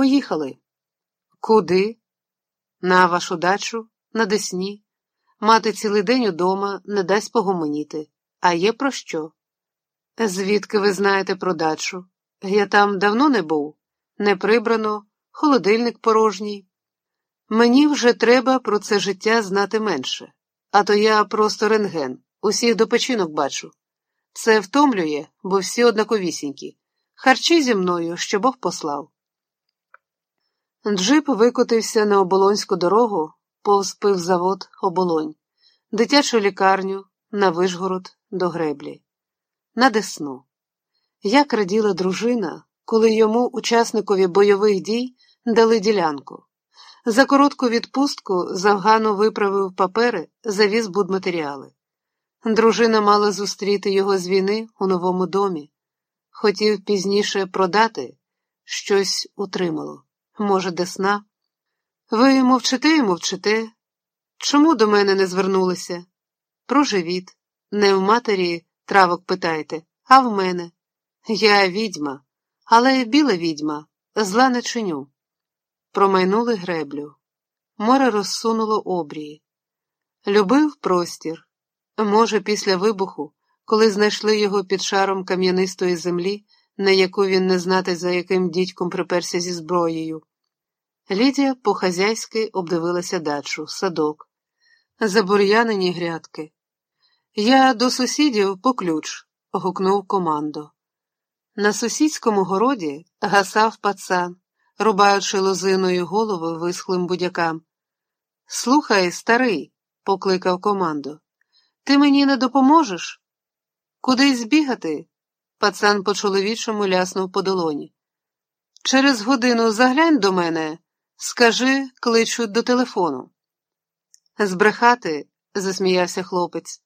Поїхали. Куди? На вашу дачу, на Десні. Мати цілий день удома не дасть погомоніти. А є про що? Звідки ви знаєте про дачу? Я там давно не був, не прибрано, холодильник порожній. Мені вже треба про це життя знати менше, а то я просто рентген, усіх до печінок бачу. Це втомлює, бо всі однаковісінькі. Харчі зі мною, що Бог послав. Джип викотився на оболонську дорогу, повз завод оболонь, дитячу лікарню, на Вишгород до греблі, на Десну. Як раділа дружина, коли йому, учасникові бойових дій, дали ділянку. За коротку відпустку завгану виправив папери, завіз будматеріали. Дружина мала зустріти його з війни у новому домі. Хотів пізніше продати, щось утримало. Може, десна. Ви мовчите і мовчите. Чому до мене не звернулися? Про живіт. Не в матері травок питайте, а в мене. Я відьма, але біла відьма, зла не чиню. Промайнули греблю. Море розсунуло обрії. Любив простір. Може, після вибуху, коли знайшли його під шаром кам'янистої землі, на яку він не знати, за яким дідьком приперся зі зброєю. Лідія по-хазяйськи обдивилася дачу, садок, забур'янені грядки. Я до сусідів по ключ, гукнув командо. На сусідському городі гасав пацан, рубаючи лозиною голови висхлим будякам. Слухай, старий, покликав командо, ти мені не допоможеш? Куди збігати? Пацан по чоловічому ляснув по долоні. Через годину заглянь до мене, скажи, кличуть до телефону. Збрехати, засміявся хлопець,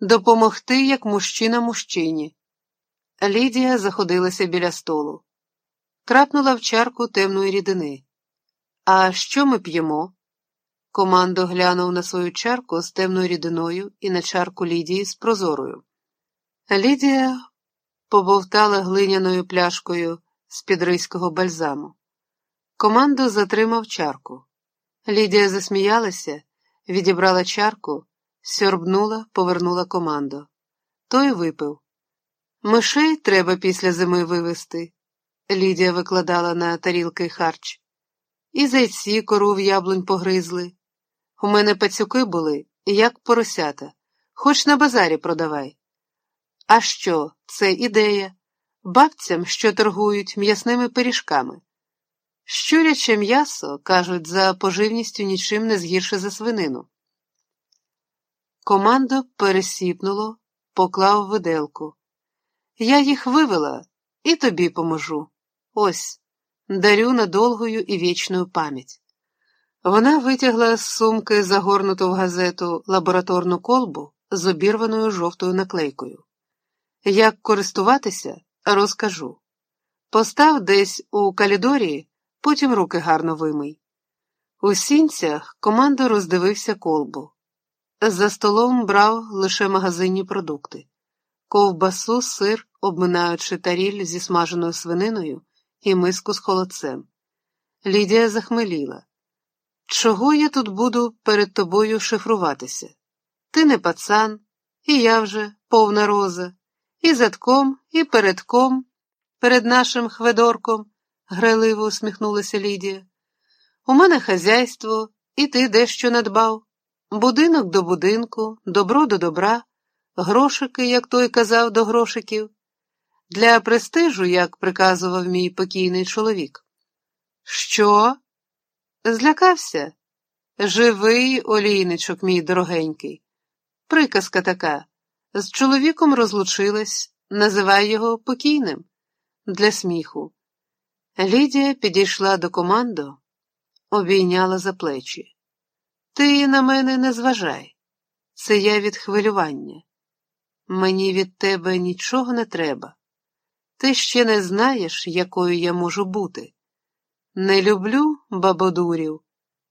допомогти, як мужчина мужчині. Лідія заходилася біля столу, крапнула в чарку темної рідини. А що ми п'ємо? Командо глянув на свою чарку з темною рідиною і на чарку Лідії з прозорою. Лідія побовтала глиняною пляшкою з підрийського бальзаму. Командо затримав чарку. Лідія засміялася, відібрала чарку, сьорбнула, повернула командо. Той випив. Мишей треба після зими вивезти. Лідія викладала на тарілки харч. І зайці кору в яблунь погризли. У мене пацюки були, як поросята, хоч на базарі продавай. А що, це ідея? Бабцям, що торгують м'ясними пиріжками. Щуряче м'ясо, кажуть, за поживністю нічим не згірше за свинину. Командо пересіпнуло, поклав виделку. Я їх вивела і тобі поможу. Ось, дарю на довгою і вічною пам'ять. Вона витягла з сумки загорнуту в газету лабораторну колбу з обірваною жовтою наклейкою. Як користуватися, розкажу. Постав десь у калідорії, потім руки гарно вимий. У сінцях командо роздивився колбу. За столом брав лише магазинні продукти ковбасу, сир, обминаючи таріль зі смаженою свининою і миску з холодцем. Лідія захмеліла. Чого я тут буду перед тобою шифруватися? Ти не пацан, і я вже повна роза, і задком, і передком, перед нашим хведорком, грайливо усміхнулася Лідія. У мене хазяйство, і ти дещо надбав. Будинок до будинку, добро до добра, грошики, як той казав до грошиків, для престижу, як приказував мій покійний чоловік. Що? Злякався? Живий олійничок, мій дорогенький. Приказка така. З чоловіком розлучилась, називай його покійним для сміху. Лідія підійшла до команду, обійняла за плечі. Ти на мене не зважай, це я від хвилювання. Мені від тебе нічого не треба. Ти ще не знаєш, якою я можу бути. Не люблю бабодурів,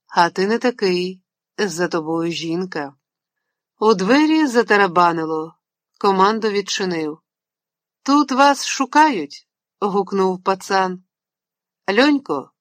а ти не такий, за тобою жінка. У двері затарабанило, команду відчинив. Тут вас шукають, гукнув пацан. Льонько,